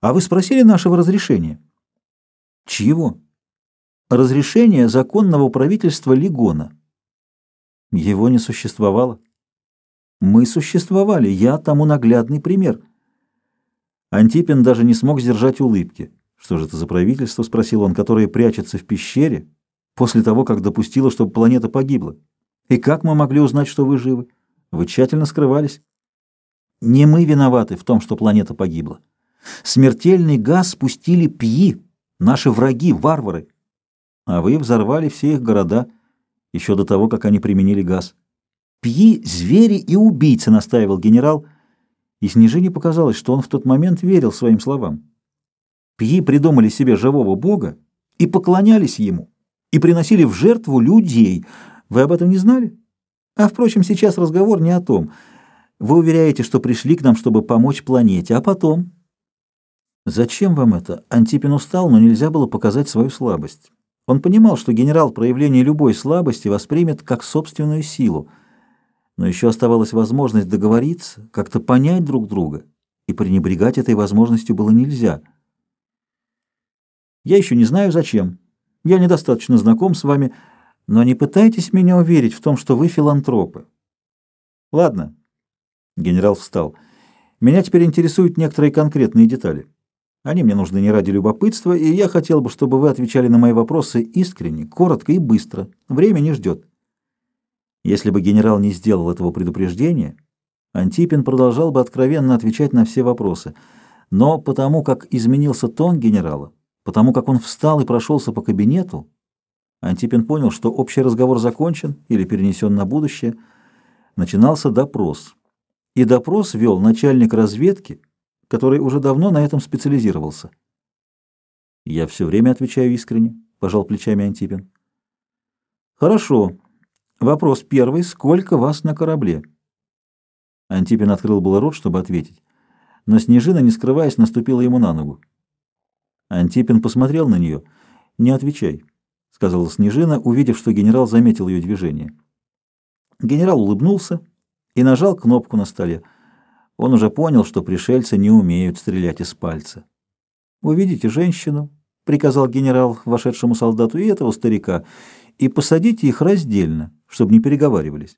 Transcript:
А вы спросили нашего разрешения? Чьего? Разрешение законного правительства Легона. Его не существовало. Мы существовали, я тому наглядный пример. Антипин даже не смог сдержать улыбки. Что же это за правительство, спросил он, которое прячется в пещере после того, как допустило, чтобы планета погибла? И как мы могли узнать, что вы живы? Вы тщательно скрывались. Не мы виноваты в том, что планета погибла. Смертельный газ спустили пьи, наши враги, варвары. А вы взорвали все их города еще до того, как они применили газ. Пьи, звери и убийцы, настаивал генерал, и Снежине показалось, что он в тот момент верил своим словам. Пьи придумали себе живого бога и поклонялись ему, и приносили в жертву людей. Вы об этом не знали? А, впрочем, сейчас разговор не о том. Вы уверяете, что пришли к нам, чтобы помочь планете, а потом... Зачем вам это? Антипин устал, но нельзя было показать свою слабость. Он понимал, что генерал проявление любой слабости воспримет как собственную силу, но еще оставалась возможность договориться, как-то понять друг друга, и пренебрегать этой возможностью было нельзя — я еще не знаю, зачем. Я недостаточно знаком с вами, но не пытайтесь меня уверить в том, что вы филантропы. Ладно. Генерал встал. Меня теперь интересуют некоторые конкретные детали. Они мне нужны не ради любопытства, и я хотел бы, чтобы вы отвечали на мои вопросы искренне, коротко и быстро. Время не ждет. Если бы генерал не сделал этого предупреждения, Антипин продолжал бы откровенно отвечать на все вопросы. Но потому как изменился тон генерала, Потому как он встал и прошелся по кабинету, Антипин понял, что общий разговор закончен или перенесен на будущее. Начинался допрос. И допрос вел начальник разведки, который уже давно на этом специализировался. «Я все время отвечаю искренне», — пожал плечами Антипин. «Хорошо. Вопрос первый. Сколько вас на корабле?» Антипин открыл было рот, чтобы ответить, но Снежина, не скрываясь, наступила ему на ногу. Антипин посмотрел на нее. «Не отвечай», — сказала Снежина, увидев, что генерал заметил ее движение. Генерал улыбнулся и нажал кнопку на столе. Он уже понял, что пришельцы не умеют стрелять из пальца. «Увидите женщину», — приказал генерал вошедшему солдату, — «и этого старика, и посадите их раздельно, чтобы не переговаривались».